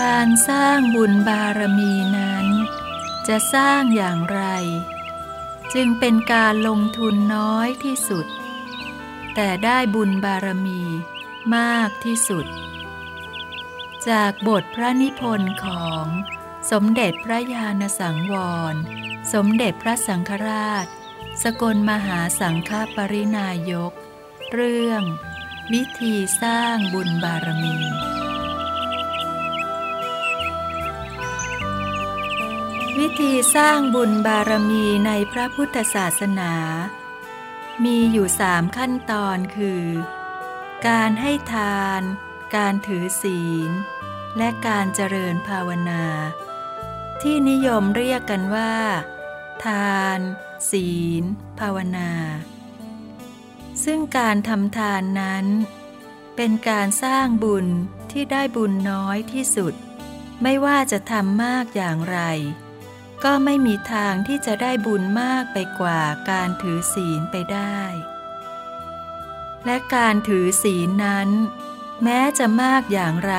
การสร้างบุญบารมีนั้น จะสร้างอย่างไร จึงเป็นการลงทุนน้อยที่สุด แต่ได้บุญบารมีมากที่สุด จากบทพระนิพนธ์ของ สมเด็จพระญาณสังวร สมเด็จพระสังฆราช สกลมหาสังฆปรินายก เรื่อง วิธีสร้างบุญบารมี วิธีสร้างบุญบารมีในพระพุทธศาสนา มีอยู่สามขั้นตอนคือ การให้ทาน การถือศีลและการเจริญภาวนา ที่นิยมเรียกกันว่า ทาน ศีล ภาวนา ซึ่งการทำทานนั้น เป็นการสร้างบุญที่ได้บุญน้อยที่สุด ไม่ว่าจะทำมากอย่างไร ก็ไม่มีทางที่จะได้บุญมากไปกว่าการถือศีลไปได้ และการถือศีลนั้น แม้จะมากอย่างไร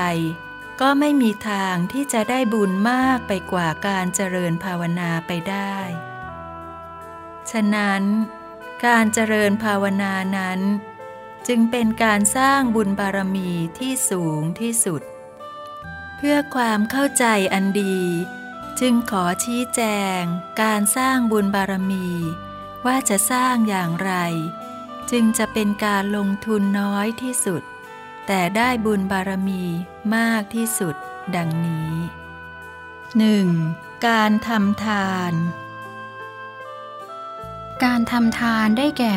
ก็ไม่มีทางที่จะได้บุญมากไปกว่าการเจริญภาวนาไปได้ ฉะนั้นการเจริญภาวนานั้น จึงเป็นการสร้างบุญบารมีที่สูงที่สุด เพื่อความเข้าใจอันดี จึงขอชี้แจงการสร้างบุญบารมี ว่าจะสร้างอย่างไร จึงจะเป็นการลงทุนน้อยที่สุด แต่ได้บุญบารมี มากที่สุดดังนี้ 1. การทำทาน การทำทานได้แก่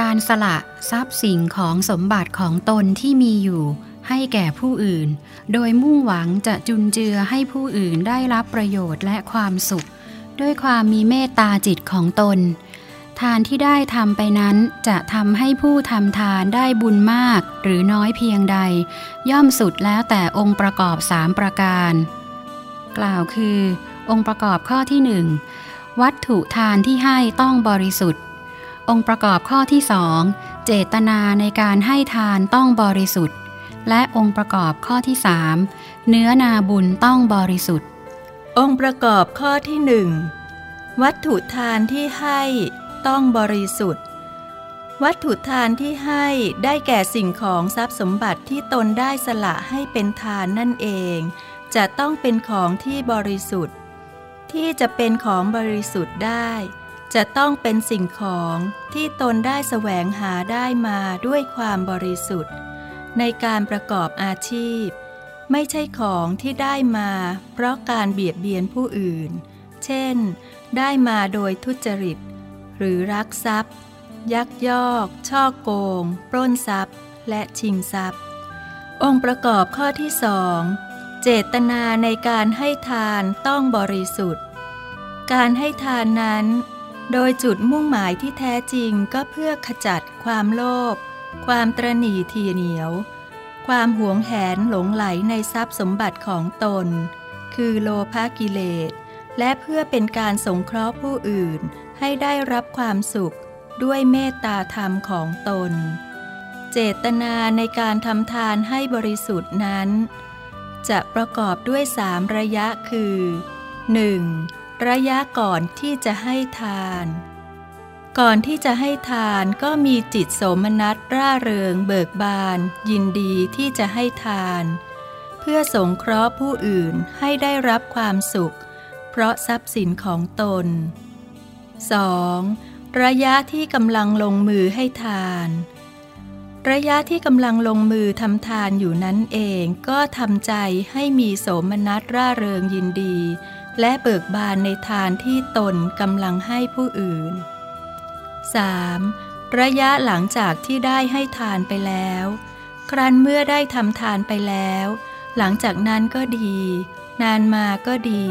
การสละทรัพย์สิ่งของสมบัติของตนที่มีอยู่ ให้แก่ผู้อื่น โดยมุ่งหวังจะจุนเจือให้ผู้อื่นได้รับประโยชน์และความสุข ด้วยความมีเมตตาจิตของตน ทานที่ได้ทำไปนั้นจะทำให้ผู้ทำทานได้บุญมากหรือน้อยเพียงใด ย่อมสุดแล้วแต่องค์ประกอบสามประการ กล่าวคือ องค์ประกอบข้อที่หนึ่งวัตถุทานที่ให้ต้องบริสุทธิ์ องค์ประกอบข้อที่สองเจตนาในการให้ทานต้องบริสุทธิ์ และองค์ประกอบข้อที่สามเนื้อนาบุญต้องบริสุทธิ์ องค์ประกอบข้อที่หนึ่งวัตถุทานที่ให้ ต้องบริสุทธิ์ วัตถุทานที่ให้ได้แก่สิ่งของทรัพย์สมบัติที่ตนได้สละให้เป็นทานนั่นเอง จะต้องเป็นของที่บริสุทธิ์ ที่จะเป็นของบริสุทธิ์ได้ จะต้องเป็นสิ่งของที่ตนได้แสวงหาได้มาด้วยความบริสุทธิ์ ในการประกอบอาชีพ ไม่ใช่ของที่ได้มา เพราะการเบียดเบียนผู้อื่น เช่น ได้มาโดยทุจริต หรือรักทรัพย์ ยักยอก ช่อโกง ปล้นทรัพย์ และชิงทรัพย์ องค์ประกอบข้อที่สองเจตนาในการให้ทานต้องบริสุทธิ์ การให้ทานนั้น โดยจุดมุ่งหมายที่แท้จริงก็เพื่อขจัดความโลภความตรณีทีเหนียว ความหวงแหนหลงไหลในทรัพย์สมบัติของตน คือโลภกิเลส และเพื่อเป็นการสงเคราะห์ผู้อื่น ให้ได้รับความสุขด้วยเมตตาธรรมของตน เจตนาในการทำทานให้บริสุทธิ์นั้น จะประกอบด้วยสามระยะคือ 1. ระยะก่อนที่จะให้ทาน ก่อนที่จะให้ทานก็มีจิตโสมนัสร่าเริง เบิกบาน ยินดีที่จะให้ทาน เพื่อสงเคราะห์ผู้อื่นให้ได้รับความสุข เพราะทรัพย์สินของตน 2. ระยะที่กำลังลงมือให้ทาน ระยะที่กำลังลงมือทำทานอยู่นั้นเองก็ทำใจให้มีโสมนัสร่าเริงยินดี และเบิกบานในทานที่ตนกำลังให้ผู้อื่น 3. ระยะหลังจากที่ได้ให้ทานไปแล้ว ครั้นเมื่อได้ทำทานไปแล้ว หลังจากนั้นก็ดี นานมาก็ดี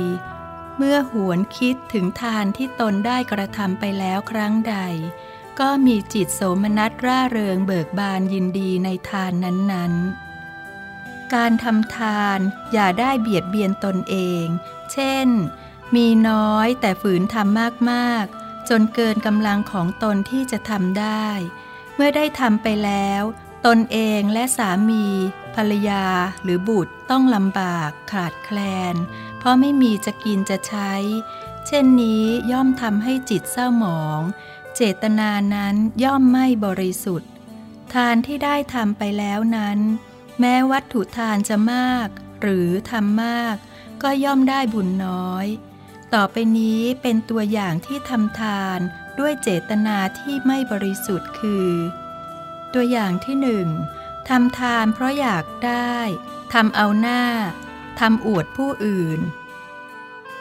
เมื่อหวนคิดถึงทานที่ตนได้กระทำไปแล้วครั้งใด ก็มีจิตโสมนัสร่าเริงเบิกบานยินดีในทานนั้นๆ การทำทานอย่าได้เบียดเบียนตนเอง เช่น มีน้อยแต่ฝืนทำมากๆ จนเกินกำลังของตนที่จะทำได้ เมื่อได้ทำไปแล้ว ตนเองและสามี ภรรยาหรือบุตรต้องลำบากขาดแคลน ราะไม่มีจะกินจะใช้ เช่นนี้ย่อมทำให้จิตเศร้าหมอง เจตนานั้นย่อมไม่บริสุทธิ์ ทานที่ได้ทำไปแล้วนั้น แม้วัตถุทานจะมาก หรือทำมาก ก็ย่อมได้บุญน้อย ต่อไปนี้เป็นตัวอย่างที่ทำทานด้วยเจตนาที่ไม่บริสุทธิ์คือ ตัวอย่างที่หนึ่งทำทานเพราะอยากได้ทำเอาหน้า ทำอวดผู้อื่น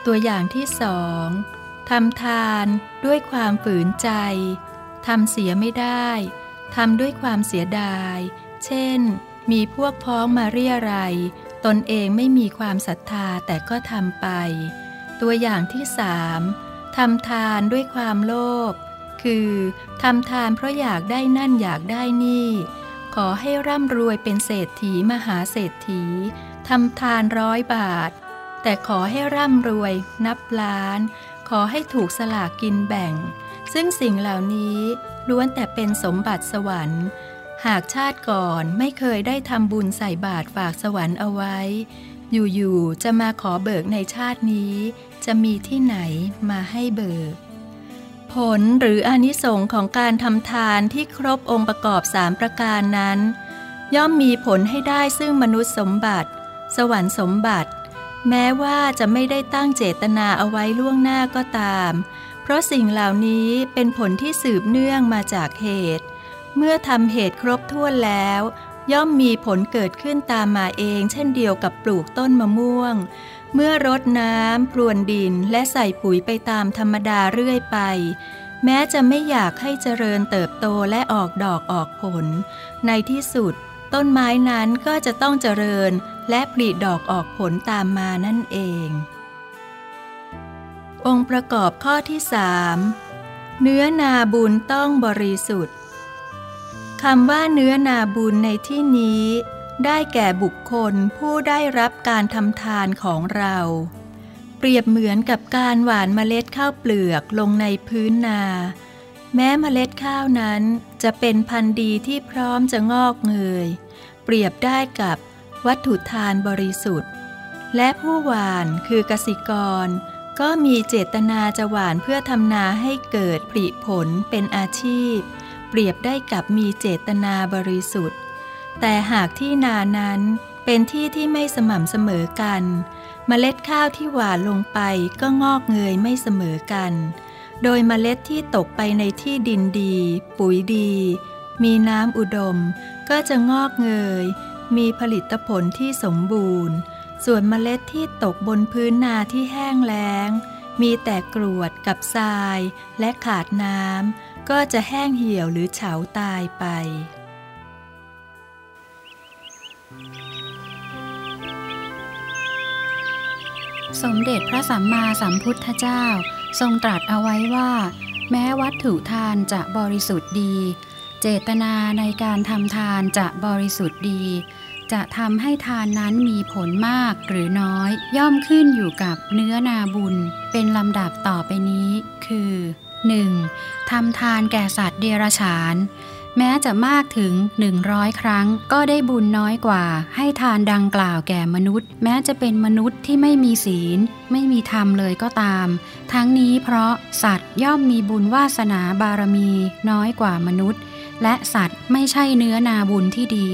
ตัวอย่างที่สองทำทานด้วยความฝืนใจ ทำเสียไม่ได้ ทำด้วยความเสียดาย เช่น มีพวกพ้องมาเรียไรตนเองไม่มีความศรัทธาแต่ก็ทำไป ตัวอย่างที่สามทำทานด้วยความโลภ คือทำทานเพราะอยากได้นั่นอยากได้นี่ ขอให้ร่ำรวยเป็นเศรษฐีมหาเศรษฐี ทำทานร้อยบาท แต่ขอให้ร่ำรวย นับล้าน ขอให้ถูกสลากกินแบ่ง ซึ่งสิ่งเหล่านี้ล้วนแต่เป็นสมบัติสวรรค์ หากชาติก่อนไม่เคยได้ทำบุญใส่บาตรฝากสวรรค์เอาไว้ อยู่ๆจะมาขอเบิกในชาตินี้ จะมีที่ไหนมาให้เบิกผลหรืออนิสงค์ของการทำทานที่ครบองค์ประกอบสามประการนั้น ย่อมมีผลให้ได้ซึ่งมนุษย์สมบัติ สวรรค์สมบัติ แม้ว่าจะไม่ได้ตั้งเจตนาเอาไว้ล่วงหน้าก็ตาม เพราะสิ่งเหล่านี้เป็นผลที่สืบเนื่องมาจากเหตุ เมื่อทำเหตุครบถ้วนแล้ว ย่อมมีผลเกิดขึ้นตามมาเอง เช่นเดียวกับปลูกต้นมะม่วง เมื่อรดน้ำพรวนดินและใส่ปุ๋ยไปตามธรรมดาเรื่อยไปแม้จะไม่อยากให้เจริญเติบโตและออกดอกออกผล ในที่สุด ต้นไม้นั้นก็จะต้องเจริญและผลิดอกออกผลตามมานั่นเอง องค์ประกอบข้อที่สามเนื้อนาบุญต้องบริสุทธิ์คำว่าเนื้อนาบุญในที่นี้ ได้แก่บุคคลผู้ได้รับการทำทานของเรา เปรียบเหมือนกับการหว่านเมล็ดข้าวเปลือกลงในพื้นนา แม้เมล็ดข้าวนั้นจะเป็นพันธุ์ดีที่พร้อมจะงอกเงย เปรียบได้กับวัตถุทานบริสุทธิ์ และผู้หวานคือกสิกร ก็มีเจตนาจะหวานเพื่อทำนาให้เกิดผลิผลเป็นอาชีพ เปรียบได้กับมีเจตนาบริสุทธิ์ แต่หากที่นานั้นเป็นที่ที่ไม่สม่ำเสมอกันเมล็ดข้าวที่หวานลงไปก็งอกเงยไม่เสมอกัน โดยเมล็ดที่ตกไปในที่ดินดี ปุ๋ยดี มีน้ำอุดม ก็จะงอกเงย มีผลิตผลที่สมบูรณ์ ส่วนเมล็ดที่ตกบนพื้นนาที่แห้งแล้ง มีแต่กรวดกับทรายและขาดน้ำก็จะแห้งเหี่ยวหรือเฉาตายไปสมเด็จพระสัมมาสัมพุทธเจ้า ทรงตรัสเอาไว้ว่า แม้วัตถุทานจะบริสุทธิ์ดี เจตนาในการทำทานจะบริสุทธิ์ดี จะทำให้ทานนั้นมีผลมากหรือน้อย ย่อมขึ้นอยู่กับเนื้อนาบุญ เป็นลำดับต่อไปนี้ คือ 1. ทำทานแก่สัตว์เดรัจฉาน แม้จะมากถึง 100 ครั้งก็ได้บุญน้อยกว่า ให้ทานดังกล่าวแก่มนุษย์ แม้จะเป็นมนุษย์ที่ไม่มีศีล ไม่มีธรรมเลยก็ตาม ทั้งนี้เพราะสัตว์ย่อมมีบุญวาสนาบารมีน้อยกว่ามนุษย์ และสัตว์ไม่ใช่เนื้อนาบุญที่ดี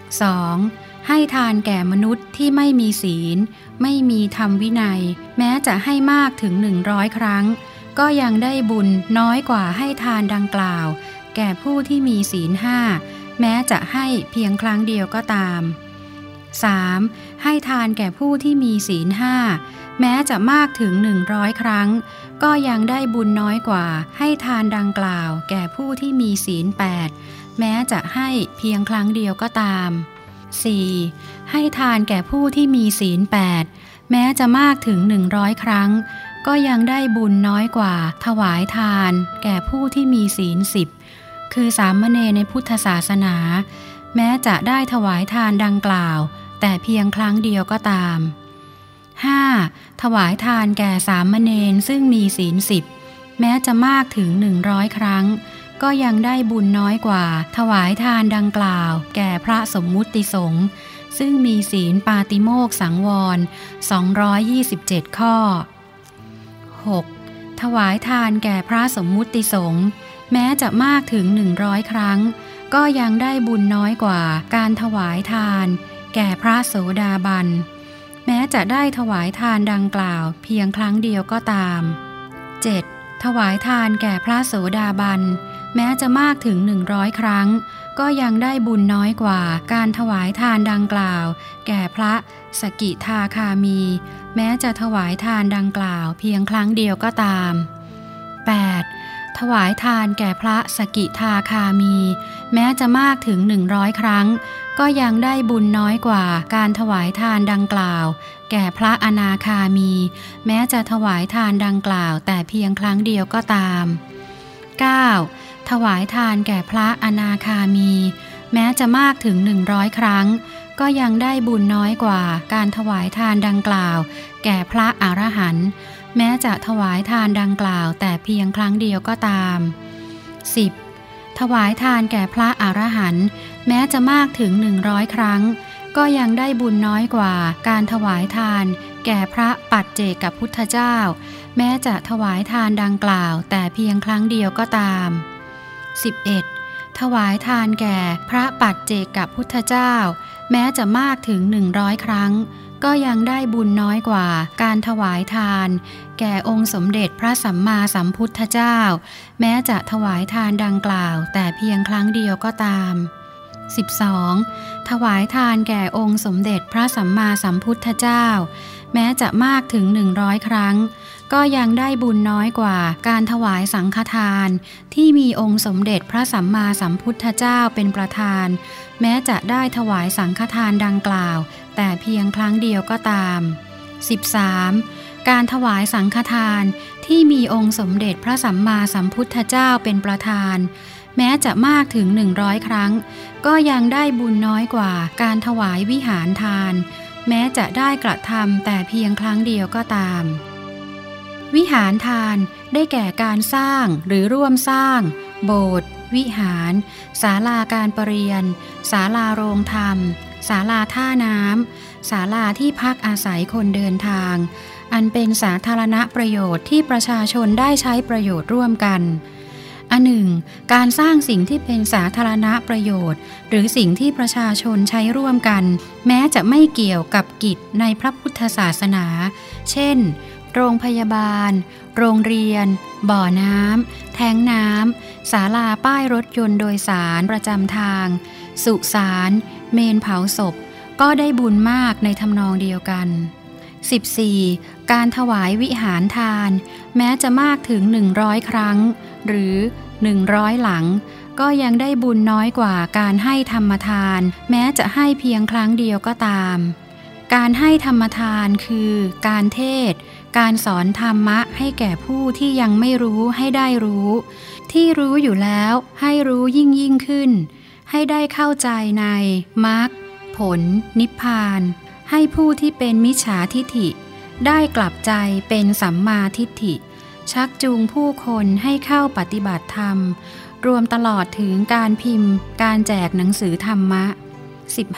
2. ให้ทานแก่มนุษย์ที่ไม่มีศีล ไม่มีธรรมวินัย แม้จะให้มากถึง 100 ครั้ง ก็ยังได้บุญน้อยกว่าให้ทานดังกล่าว แก่ผู้ที่มีศีลห้าแม้จะให้เพียงครั้งเดียวก็ตาม 3. ให้ทานแก่ผู้ที่มีศีลห้าแม้จะมากถึง 100 ครั้ง ก็ยังได้บุญน้อยกว่าให้ทานดังกล่าว แก่ผู้ที่มีศีล8แม้จะให้เพียงครั้งเดียวก็ตาม 4. ให้ทานแก่ผู้ที่มีศีล8แม้จะมากถึง 100 ครั้ง ก็ยังได้บุญน้อยกว่า ถวายทาน แก่ผู้ที่มีศีลสิบคือสามเณรในพุทธศาสนา แม้จะได้ถวายทานดังกล่าว แต่เพียงครั้งเดียวก็ตาม 5. ถวายทานแก่สามเณรซึ่งมีศีลสิบแม้จะมากถึงหนึ่งร้อยครั้ง ก็ยังได้บุญน้อยกว่า ถวายทานดังกล่าว แก่พระสมมุติสงฆ์ซึ่งมีศีลปาติโมกสังวร 227 ข้อ 6. ถวายทานแก่พระสมมุติสงฆ์แม้จะมากถึงหนึ่งร้อยครั้ง ก็ยังได้บุญน้อยกว่าการถวายทาน แก่พระโสดาบัน แม้จะได้ถวายทานดังกล่าวเพียงครั้งเดียวก็ตาม 7. ถวายทานแก่พระโสดาบัน แม้จะมากถึงหนึ่งร้อยครั้ง ก็ยังได้บุญน้อยกว่าการถวายทานดังกล่าว แก่พระสกิทาคามี แม้จะถวายทานดังกล่าวเพียงครั้งเดียวก็ตาม 8. ถวายทานแก่พระสกิทาคามี แม้จะมากถึงหนึ่งร้อยครั้ง ก็ยังได้บุญน้อยกว่าการถวายทานดังกล่าว แก่พระอนาคามี แม้จะถวายทานดังกล่าว แต่เพียงครั้งเดียวก็ตาม 9. ถวายทานแก่พระอนาคามี แม้จะมากถึงหนึ่งร้อยครั้ง ก็ยังได้บุญน้อยกว่าการถวายทานดังกล่าว แก่พระอรหันต์แม้จะถวายทานดังกล่าว แต่เพียงครั้งเดียวก็ตาม 10. ถวายทานแก่พระอรหันต์ แม้จะมากถึงหนึ่งร้อยครั้ง ก็ยังได้บุญน้อยกว่าการถวายทาน แก่พระปัจเจกับพุทธเจ้า แม้จะถวายทานดังกล่าว แต่เพียงครั้งเดียวก็ตาม 11. ถวายทานแก่พระปัจเจกับพุทธเจ้า แม้จะมากถึงหนึ่งร้อยครั้ง ก็ยังได้บุญน้อยกว่าการถวายทาน แก่องค์สมเด็จพระสัมมาสัมพุทธเจ้า แม้จะถวายทานดังกล่าว แต่เพียงครั้งเดียวก็ตาม 12. ถวายทานแก่องค์สมเด็จพระสัมมาสัมพุทธเจ้า แม้จะมากถึงหนึ่งร้อยครั้ง ก็ยังได้บุญน้อยกว่าการถวายสังฆทาน ที่มีองค์สมเด็จพระสัมมาสัมพุทธเจ้าเป็นประธาน แม้จะได้ถวายสังฆทานดังกล่าว แต่เพียงครั้งเดียวก็ตาม 13. การถวายสังฆทานที่มีองค์สมเด็จพระสัมมาสัมพุทธเจ้าเป็นประธาน แม้จะมากถึงหนึ่งร้อยครั้ง ก็ยังได้บุญน้อยกว่าการถวายวิหารทาน แม้จะได้กระทำแต่เพียงครั้งเดียวก็ตาม วิหารทานได้แก่การสร้างหรือร่วมสร้าง โบสถ์วิหารศาลาการประเรียนศาลาโรงธรรมศาลาท่าน้ำศาลาที่พักอาศัยคนเดินทาง อันเป็นสาธารณประโยชน์ที่ประชาชนได้ใช้ประโยชน์ร่วมกัน อันหนึ่ง การสร้างสิ่งที่เป็นสาธารณประโยชน์ หรือสิ่งที่ประชาชนใช้ร่วมกัน แม้จะไม่เกี่ยวกับกิจในพระพุทธศาสนา เช่น โรงพยาบาล โรงเรียน บ่อน้ำแทงน้ำศาลาป้ายรถยนต์โดยสารประจำทาง สุสาน เมนเผาศพ ก็ได้บุญมากในทำนองเดียวกัน 14. การถวายวิหารทาน แม้จะมากถึง 100 ครั้ง หรือ 100หลัง ก็ยังได้บุญน้อยกว่าการให้ธรรมทาน แม้จะให้เพียงครั้งเดียวก็ตาม การให้ธรรมทานคือการเทศ การสอนธรรมะให้แก่ผู้ที่ยังไม่รู้ให้ได้รู้ ที่รู้อยู่แล้วให้รู้ยิ่งยิ่งขึ้น ให้ได้เข้าใจในมรรคผล นิพพาน ให้ผู้ที่เป็นมิจฉาทิฐิ ได้กลับใจเป็นสัมมาทิฏฐิ ชักจูงผู้คนให้เข้าปฏิบัติธรรม รวมตลอดถึงการพิมพ์ การแจกหนังสือธรรมะ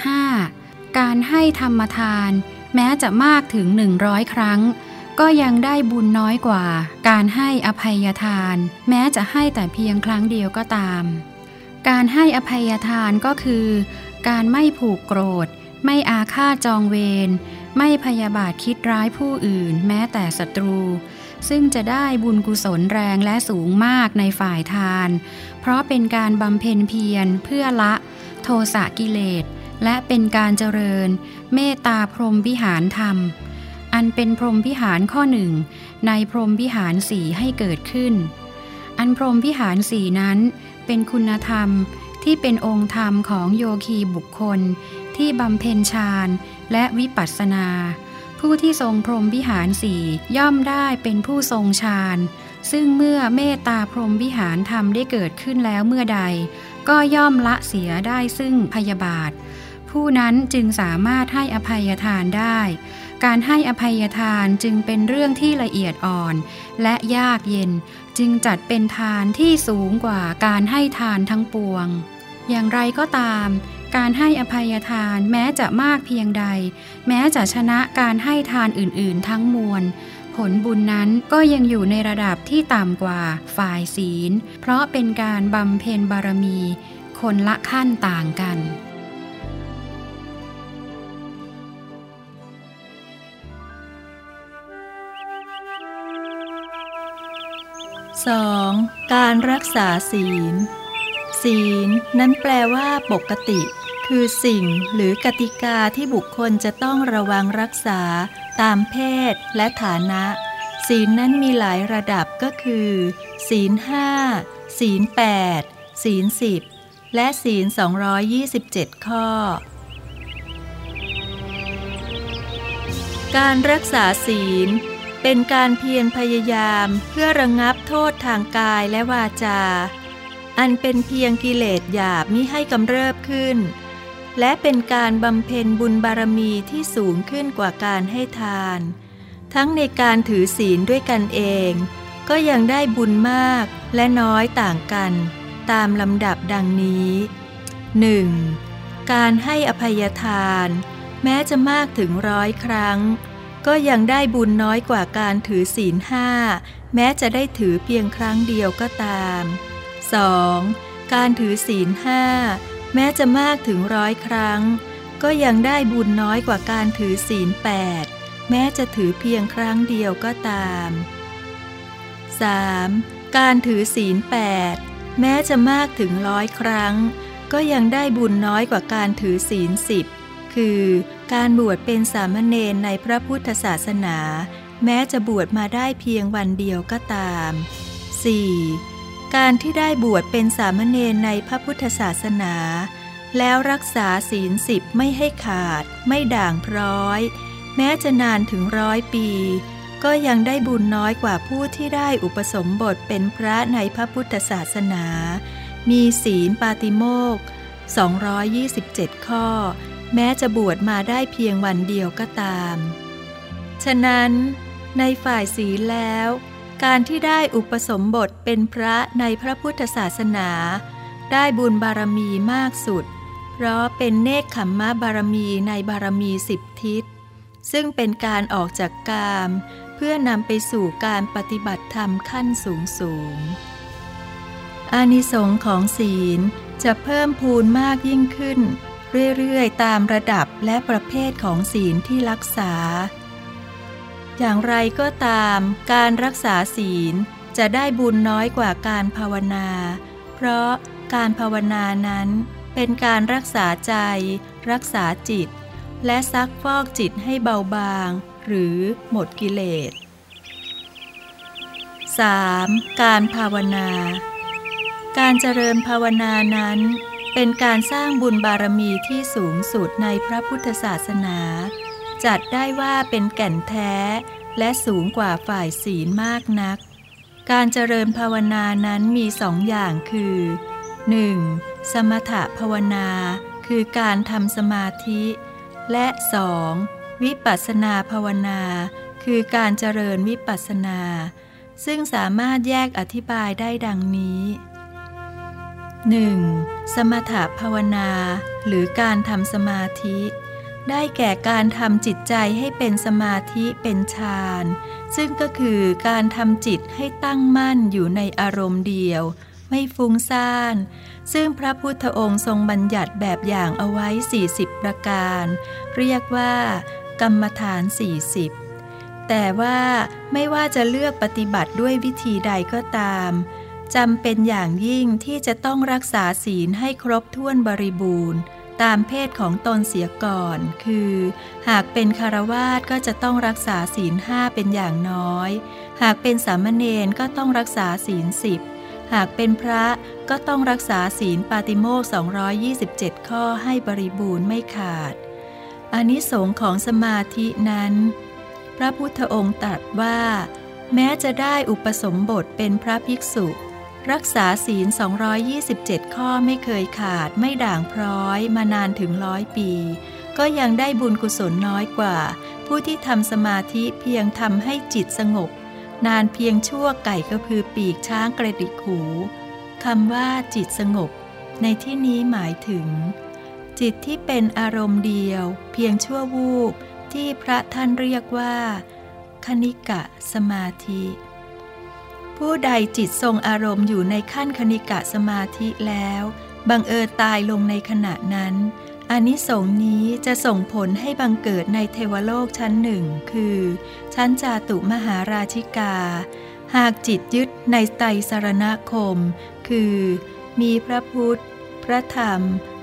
15. การให้ธรรมทาน แม้จะมากถึง 100 ครั้ง ก็ยังได้บุญน้อยกว่า การให้อภัยทาน แม้จะให้แต่เพียงครั้งเดียวก็ตาม การให้อภัยทานก็คือ การไม่ผูกโกรธ ไม่อาฆาตจองเวรไม่พยาบาทคิดร้ายผู้อื่น แม้แต่ศัตรู ซึ่งจะได้บุญกุศลแรงและสูงมากในฝ่ายทาน เพราะเป็นการบำเพ็ญเพียรเพื่อละ โทสะกิเลส และเป็นการเจริญ เมตตาพรหมวิหารธรรม อันเป็นพรหมวิหารข้อหนึ่งในพรหมวิหารสี่ให้เกิดขึ้น อันพรหมวิหารสี่นั้นเป็นคุณธรรมที่เป็นองค์ธรรมของโยคีบุคคล ที่บำเพ็ญฌานและวิปัสสนา ผู้ที่ทรงพรหมวิหารสี่ย่อมได้เป็นผู้ทรงฌานซึ่งเมื่อเมตตาพรหมวิหารธรรมได้เกิดขึ้นแล้วเมื่อใด ก็ย่อมละเสียได้ซึ่งพยาบาท ผู้นั้นจึงสามารถให้อภัยทานได้ การให้อภัยทานจึงเป็นเรื่องที่ละเอียดอ่อน และยากเย็นจึงจัดเป็นทานที่สูงกว่าการให้ทานทั้งปวง อย่างไรก็ตาม การให้อภัยทานแม้จะมากเพียงใด แม้จะชนะการให้ทานอื่นๆ ทั้งมวล ผลบุญนั้นก็ยังอยู่ในระดับที่ต่ำกว่าฝ่ายศีล เพราะเป็นการบำเพ็ญบารมี คนละขั้นต่างกัน 2. การรักษาศีล ศีลนั้นแปลว่าปกติ คือสิ่งหรือกติกาที่บุคคลจะต้องระวังรักษา ตามเพศและฐานะ ศีลนั้นมีหลายระดับก็คือ ศีลห้าศีลแปดศีลสิบและศีล 227 ข้อ การรักษาศีล เป็นการเพียรพยายามเพื่อระงงับโทษทางกายและวาจา อันเป็นเพียงกิเลสหยาบมิให้กำเริบขึ้น และเป็นการบำเพ็ญบุญบารมีที่สูงขึ้นกว่าการให้ทาน ทั้งในการถือศีลด้วยกันเอง ก็ยังได้บุญมากและน้อยต่างกัน ตามลำดับดังนี้ 1. การให้อภัยทาน แม้จะมากถึงร้อยครั้ง ก็ยังได้บุญน้อยกว่าการถือศีลห้าแม้จะได้ถือเพียงครั้งเดียวก็ตาม 2. การถือศีลห้า แม้จะมากถึงร้อยครั้ง ก็ยังได้บุญน้อยกว่าการถือศีลแปดแม้จะถือเพียงครั้งเดียวก็ตาม 3. การถือศีลแปดแม้จะมากถึงร้อยครั้ง ก็ยังได้บุญน้อยกว่าการถือศีลสิบคือการบวชเป็นสามเณรในพระพุทธศาสนา แม้จะบวชมาได้เพียงวันเดียวก็ตาม 4. การที่ได้บวชเป็นสามเณรในพระพุทธศาสนา แล้วรักษาศีลสิบไม่ให้ขาด ไม่ด่างพร้อย แม้จะนานถึงร้อยปี ก็ยังได้บุญน้อยกว่าผู้ที่ได้อุปสมบทเป็นพระในพระพุทธศาสนา มีศีลปาติโมก227 ข้อ แม้จะบวชมาได้เพียงวันเดียวก็ตาม ฉะนั้นในฝ่ายศีลแล้ว การที่ได้อุปสมบทเป็นพระในพระพุทธศาสนา ได้บุญบารมีมากสุด เพราะเป็นเนคขมมะบารมีในบารมีสิบทิศ ซึ่งเป็นการออกจากกาม เพื่อนำไปสู่การปฏิบัติธรรมขั้นสูงสูงอานิสงค์ของศีลจะเพิ่มพูนมากยิ่งขึ้น เรื่อย ๆ ตามระดับและประเภทของศีลที่รักษา อย่างไรก็ตามการรักษาศีลจะได้บุญน้อยกว่าการภาวนา เพราะการภาวนานั้นเป็นการรักษาใจ รักษาจิต และซักฟอกจิตให้เบาบาง หรือหมดกิเลส 3. การภาวนา การเจริญภาวนานั้น เป็นการสร้างบุญบารมีที่สูงสุดในพระพุทธศาสนา จัดได้ว่าเป็นแก่นแท้และสูงกว่าฝ่ายศีลมากนัก การเจริญภาวนานั้นมีสองอย่างคือ 1. สมถะภาวนาคือการทำสมาธิ และ 2. วิปัสสนาภาวนา คือการเจริญวิปัสสนา ซึ่งสามารถแยกอธิบายได้ดังนี้ 1. สมถะภาวนา หรือการทำสมาธิ ได้แก่การทำจิตใจให้เป็นสมาธิเป็นฌานซึ่งก็คือการทำจิตให้ตั้งมั่นอยู่ในอารมณ์เดียว ไม่ฟุ้งซ่าน ซึ่งพระพุทธองค์ทรงบัญญัติแบบอย่างเอาไว้ 40 ประการ เรียกว่า กรรมฐาน 40 แต่ว่าไม่ว่าจะเลือกปฏิบัติด้วยวิธีใดก็ตามจำเป็นอย่างยิ่งที่จะต้องรักษาศีลให้ครบถ้วนบริบูรณ์ ตามเพศของตนเสียก่อน คือ หากเป็นคารวาสก็จะต้องรักษาศีลห้าเป็นอย่างน้อย หากเป็นสามเณรก็ต้องรักษาศีลสิบหากเป็นพระก็ต้องรักษาศีลปาติโมก227 ข้อให้บริบูรณ์ไม่ขาดอานิสงค์ของสมาธินั้น พระพุทธองค์ตรัสว่า แม้จะได้อุปสมบทเป็นพระภิกษุ รักษาศีล 227 ข้อไม่เคยขาดไม่ด่างพร้อยมานานถึงร้อยปี ก็ยังได้บุญกุศลน้อยกว่า ผู้ที่ทำสมาธิเพียงทำให้จิตสงบ นานเพียงชั่วไก่ก็พือปีกช้างกระดิกหูคำว่าจิตสงบ ในที่นี้หมายถึง จิตที่เป็นอารมณ์เดียว เพียงชั่ววูบที่พระท่านเรียกว่า คณิกะสมาธิ ผู้ใดจิตทรงอารมณ์อยู่ในขั้นคณิกะสมาธิแล้ว บังเอิญตายลงในขณะนั้นอานิสงส์นี้จะส่งผลให้บังเกิดในเทวโลกชั้นหนึ่ง คือ ชั้นจาตุมหาราชิกา หากจิตยึดในไตรสรณคม คือ มีพระพุทธ พระธรรม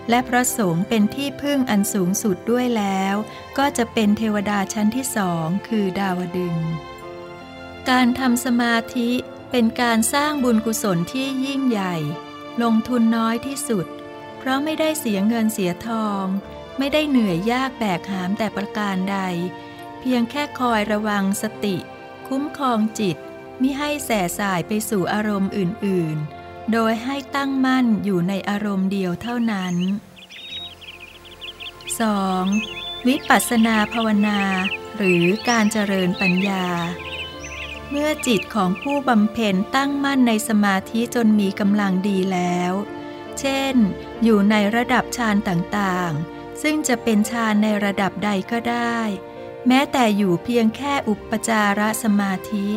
และพระสงฆ์เป็นที่พึ่งอันสูงสุดด้วยแล้ว ก็จะเป็นเทวดาชั้นที่สอง คือดาวดึง การทำสมาธิ เป็นการสร้างบุญกุศลที่ยิ่งใหญ่ ลงทุนน้อยที่สุด เพราะไม่ได้เสียเงินเสียทอง ไม่ได้เหนื่อยยากแบกหามแต่ประการใด เพียงแค่คอยระวังสติ คุ้มครองจิตมิให้แส่สายไปสู่อารมณ์อื่น ๆ โดยให้ตั้งมั่นอยู่ในอารมณ์เดียวเท่านั้น 2. วิปัสสนาภาวนา หรือการเจริญปัญญา เมื่อจิตของผู้บำเพ็ญตั้งมั่นในสมาธิจนมีกำลังดีแล้ว เช่น อยู่ในระดับฌานต่างๆ ซึ่งจะเป็นฌานในระดับใดก็ได้ แม้แต่อยู่เพียงแค่อุปจารสมาธิ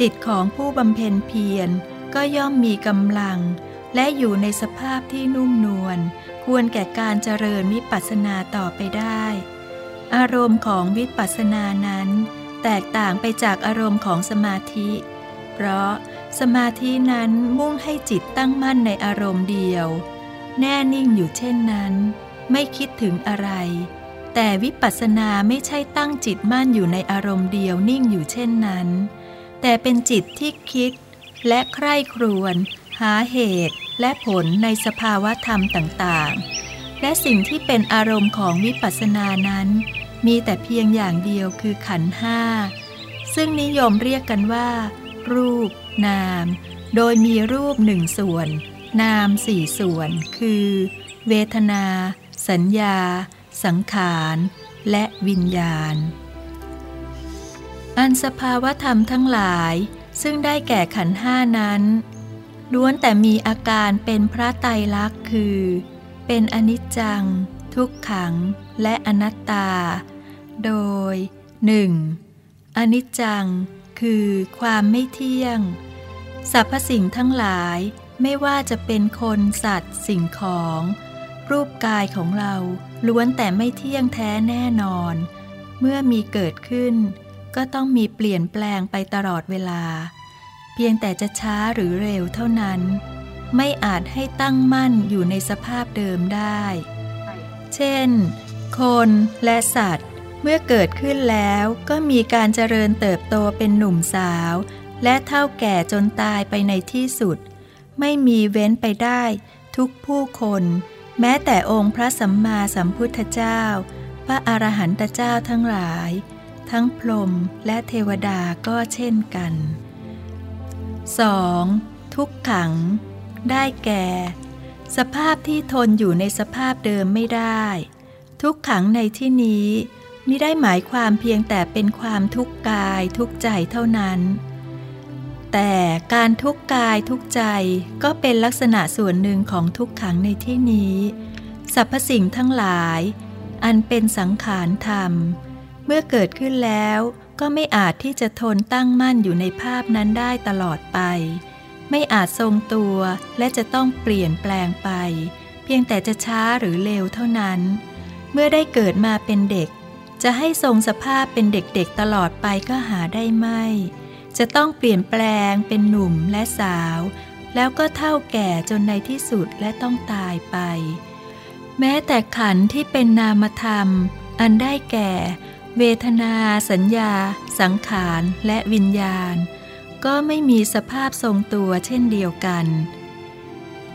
จิตของผู้บำเพ็ญเพียรก็ย่อมมีกำลัง และอยู่ในสภาพที่นุ่มนวลควรแก่การเจริญวิปัสสนาต่อไปได้ อารมณ์ของวิปัสสนานั้น แตกต่างไปจากอารมณ์ของสมาธิ เพราะสมาธินั้นมุ่งให้จิตตั้งมั่นในอารมณ์เดียว แน่นิ่งอยู่เช่นนั้น ไม่คิดถึงอะไร แต่วิปัสสนาไม่ใช่ตั้งจิตมั่นอยู่ในอารมณ์เดียวนิ่งอยู่เช่นนั้น แต่เป็นจิตที่คิด และใคร่ครวญหาเหตุและผลในสภาวะธรรมต่างๆ และสิ่งที่เป็นอารมณ์ของวิปัสสนานั้น มีแต่เพียงอย่างเดียวคือขันห้า ซึ่งนิยมเรียกกันว่า รูป นาม โดยมีรูปหนึ่งส่วน นามสี่ส่วน คือ เวทนา สัญญา สังขาร และวิญญาณ อันสภาวธรรมทั้งหลายซึ่งได้แก่ขันห้านั้นล้วนแต่มีอาการเป็นพระไตรลักษณ์คือ เป็นอนิจจัง ทุกขัง และอนัตตา โดย 1. อนิจจัง คือความไม่เที่ยง สรรพสิ่งทั้งหลายไม่ว่าจะเป็นคนสัตว์สิ่งของ รูปกายของเราล้วนแต่ไม่เที่ยงแท้แน่นอน เมื่อมีเกิดขึ้น ก็ต้องมีเปลี่ยนแปลงไปตลอดเวลา เพียงแต่จะช้าหรือเร็วเท่านั้น ไม่อาจให้ตั้งมั่นอยู่ในสภาพเดิมได้ เช่น คนและสัตว์ เมื่อเกิดขึ้นแล้วก็มีการเจริญเติบโตเป็นหนุ่มสาว และเท่าแก่จนตายไปในที่สุด ไม่มีเว้นไปได้ ทุกผู้คน แม้แต่องค์พระสัมมาสัมพุทธเจ้า พระอรหันตเจ้าทั้งหลาย ทั้งพรหมและเทวดาก็เช่นกัน 2. ทุกขัง ได้แก่ สภาพที่ทนอยู่ในสภาพเดิมไม่ได้ ทุกขังในที่นี้ มิได้หมายความเพียงแต่เป็นความทุกข์กายทุกใจเท่านั้น แต่การทุกข์กายทุกใจก็เป็นลักษณะส่วนหนึ่งของทุกขังในที่นี้สรรพสิ่งทั้งหลาย อันเป็นสังขารธรรม เมื่อเกิดขึ้นแล้วก็ไม่อาจที่จะทนตั้งมั่นอยู่ในภาพนั้นได้ตลอดไป ไม่อาจทรงตัวและจะต้องเปลี่ยนแปลงไป เพียงแต่จะช้าหรือเร็วเท่านั้น เมื่อได้เกิดมาเป็นเด็ก จะให้ทรงสภาพเป็นเด็กๆตลอดไปก็หาได้ไม่ จะต้องเปลี่ยนแปลงเป็นหนุ่มและสาว แล้วก็เท่าแก่จนในที่สุดและต้องตายไป แม้แต่ขันที่เป็นนามธรรม อันได้แก่ เวทนา สัญญา สังขาร และวิญญาณ ก็ไม่มีสภาพทรงตัวเช่นเดียวกัน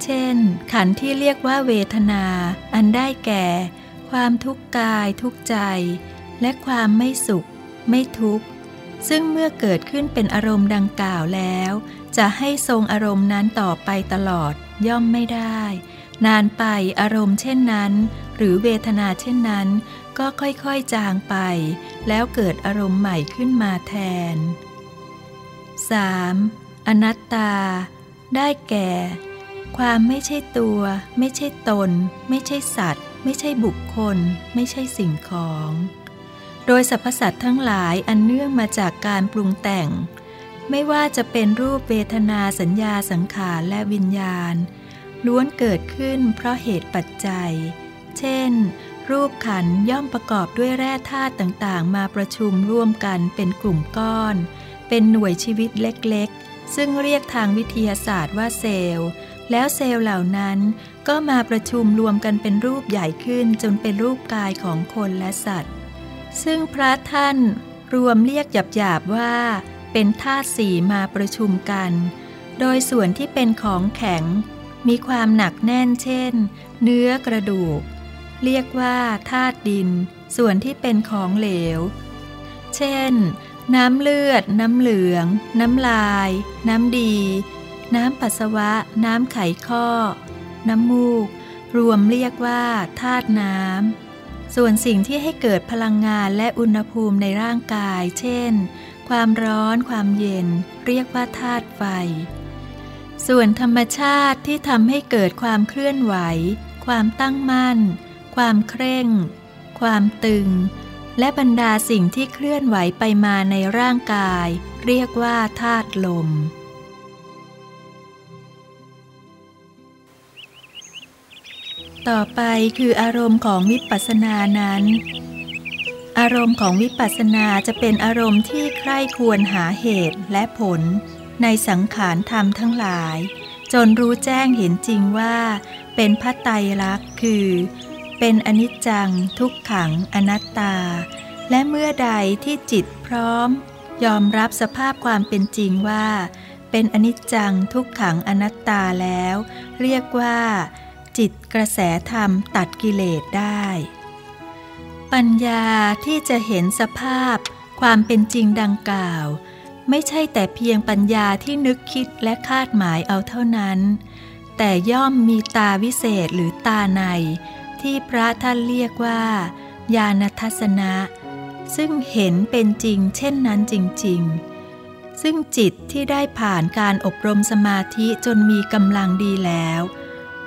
เช่น ขันที่เรียกว่าเวทนา อันได้แก่ความทุกข์กายทุกใจ และความไม่สุข ไม่ทุกข์ ซึ่งเมื่อเกิดขึ้นเป็นอารมณ์ดังกล่าวแล้ว จะให้ทรงอารมณ์นั้นต่อไปตลอดย่อมไม่ได้ นานไปอารมณ์เช่นนั้น หรือเวทนาเช่นนั้น ก็ค่อยๆจางไป แล้วเกิดอารมณ์ใหม่ขึ้นมาแทน 3. อนัตตา ได้แก่ ความไม่ใช่ตัว ไม่ใช่ตน ไม่ใช่สัตว์ ไม่ใช่บุคคล ไม่ใช่สิ่งของ โดยสรรพสัตว์ทั้งหลายอันเนื่องมาจากการปรุงแต่ง ไม่ว่าจะเป็นรูปเวทนาสัญญาสังขารและวิญญาณ ล้วนเกิดขึ้นเพราะเหตุปัจจัย เช่น รูปขันย่อมประกอบด้วยแร่ธาตุต่างๆ มาประชุมร่วมกันเป็นกลุ่มก้อน เป็นหน่วยชีวิตเล็กๆ ซึ่งเรียกทางวิทยาศาสตร์ว่าเซลล์ แล้วเซลล์เหล่านั้นก็มาประชุมรวมกันเป็นรูปใหญ่ขึ้นจนเป็นรูปกายของคนและสัตว์ ซึ่งพระท่านรวมเรียกหยาบๆว่า เป็นธาตุสี่มาประชุมกัน โดยส่วนที่เป็นของแข็ง มีความหนักแน่นเช่น เนื้อกระดูก เรียกว่าธาตุดิน ส่วนที่เป็นของเหลว เช่น น้ำเลือด น้ำเหลือง น้ำลาย น้ำดี น้ำปัสสาวะ น้ำไขข้อ น้ำมูก รวมเรียกว่าธาตุน้ำ ส่วนสิ่งที่ให้เกิดพลังงานและอุณหภูมิในร่างกาย เช่น ความร้อน ความเย็น เรียกว่าธาตุไฟ ส่วนธรรมชาติที่ทำให้เกิดความเคลื่อนไหว ความตั้งมั่น ความเคร่ง ความตึง และบรรดาสิ่งที่เคลื่อนไหวไปมาในร่างกาย เรียกว่าธาตุลม ต่อไปคืออารมณ์ของวิปัสสนานั้น อารมณ์ของวิปัสสนาจะเป็นอารมณ์ที่ใคร่ควรหาเหตุและผล ในสังขารธรรมทั้งหลาย จนรู้แจ้งเห็นจริงว่า เป็นพระไตรลักษณ์คือ เป็นอนิจจัง ทุกขังอนัตตา และเมื่อใดที่จิตพร้อม ยอมรับสภาพความเป็นจริงว่า เป็นอนิจจังทุกขังอนัตตาแล้ว เรียกว่า จิตกระแสธรรมตัดกิเลสได้ ปัญญาที่จะเห็นสภาพความเป็นจริงดังกล่าว ไม่ใช่แต่เพียงปัญญาที่นึกคิดและคาดหมายเอาเท่านั้น แต่ย่อมมีตาวิเศษหรือตาใน ที่พระท่านเรียกว่า ญาณทัศนะ ซึ่งเห็นเป็นจริงเช่นนั้นจริง ๆซึ่งจิตที่ได้ผ่านการอบรมสมาธิจนมีกำลังดีแล้ว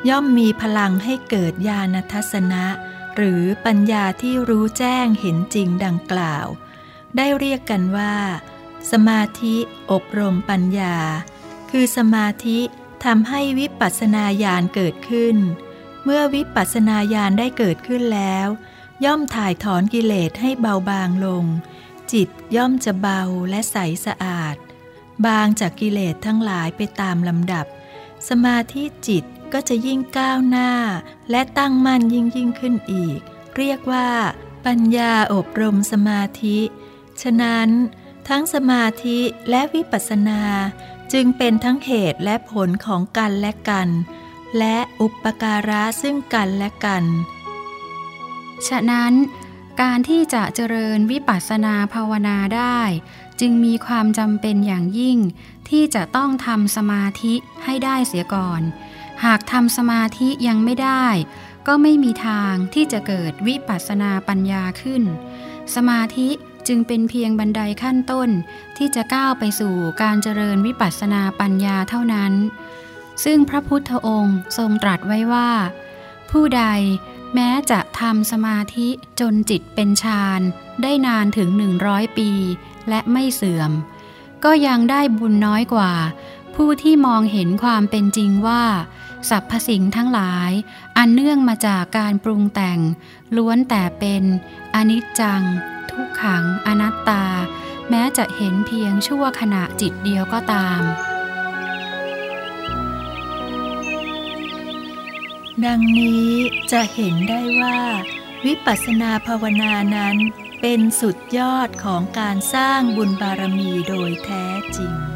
ย่อมมีพลังให้เกิดญาณทัศนะ หรือปัญญาที่รู้แจ้งเห็นจริงดังกล่าว ได้เรียกกันว่า สมาธิอบรมปัญญา คือสมาธิทำให้วิปัสสนาญาณเกิดขึ้น เมื่อวิปัสสนาญาณได้เกิดขึ้นแล้ว ย่อมถ่ายถอนกิเลสให้เบาบางลง จิตย่อมจะเบาและใสสะอาด บางจากกิเลสทั้งหลายไปตามลำดับ สมาธิจิต ก็จะยิ่งก้าวหน้า และตั้งมั่นยิ่งยิ่งขึ้นอีก เรียกว่า ปัญญาอบรมสมาธิ ฉะนั้นทั้งสมาธิและวิปัสสนาจึงเป็นทั้งเหตุและผลของกันและกัน และอุปการะซึ่งกันและกัน ฉะนั้น การที่จะเจริญวิปัสสนาภาวนาได้ จึงมีความจำเป็นอย่างยิ่ง ที่จะต้องทำสมาธิให้ได้เสียก่อน หากทำสมาธิยังไม่ได้ ก็ไม่มีทางที่จะเกิดวิปัสสนาปัญญาขึ้น สมาธิจึงเป็นเพียงบันไดขั้นต้นที่จะก้าวไปสู่การเจริญวิปัสสนาปัญญาเท่านั้น ซึ่งพระพุทธองค์ทรงตรัสไว้ว่า ผู้ใดแม้จะทำสมาธิจนจิตเป็นฌานได้นานถึงหนึ่งร้อยปี และไม่เสื่อม ก็ยังได้บุญน้อยกว่า ผู้ที่มองเห็นความเป็นจริงว่า สรรพสิ่งทั้งหลาย อันเนื่องมาจากการปรุงแต่ง ล้วนแต่เป็นอนิจจัง ทุกขัง อนัตตา แม้จะเห็นเพียงชั่วขณะจิตเดียวก็ตาม ดังนี้จะเห็นได้ว่า วิปัสสนาภาวนานั้นเป็นสุดยอดของการสร้างบุญบารมีโดยแท้จริง